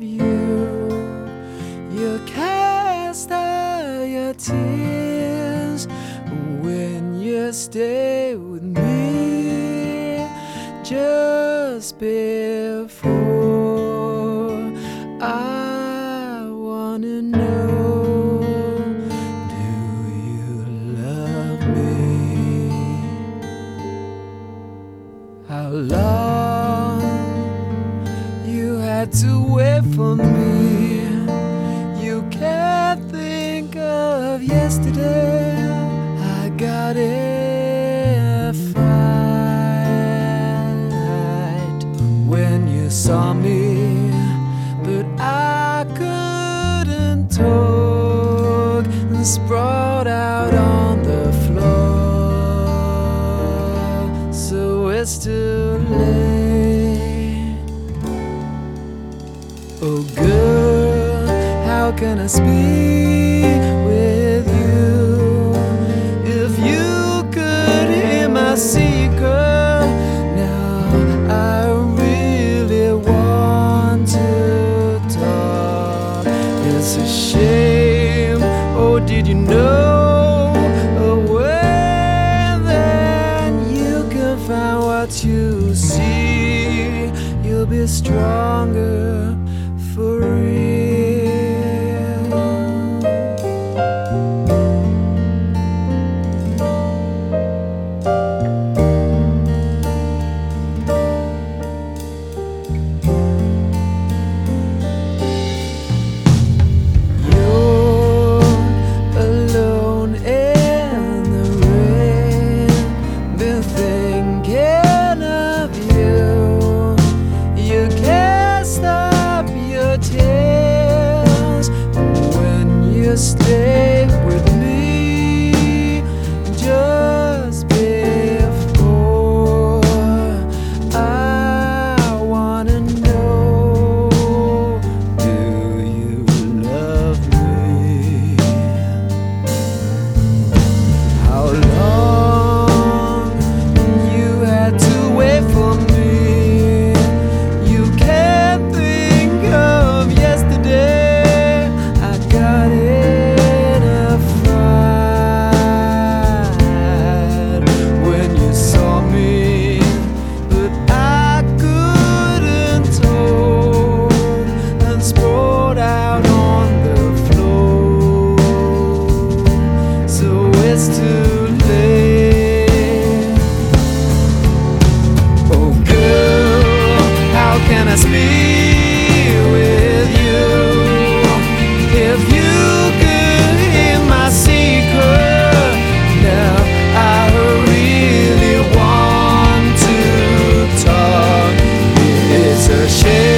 of you. You cast all your tears when you stay with me. Just be. For me you can't think of yesterday I got it right when you saw me, but I couldn't talk and sprawled out on the floor. So it's too late. Can I speak with you. If you could hear my secret now, I really want to talk. It's a shame. Oh, did you know? Away, then you can find what you see. You'll be stronger. just stay. searching.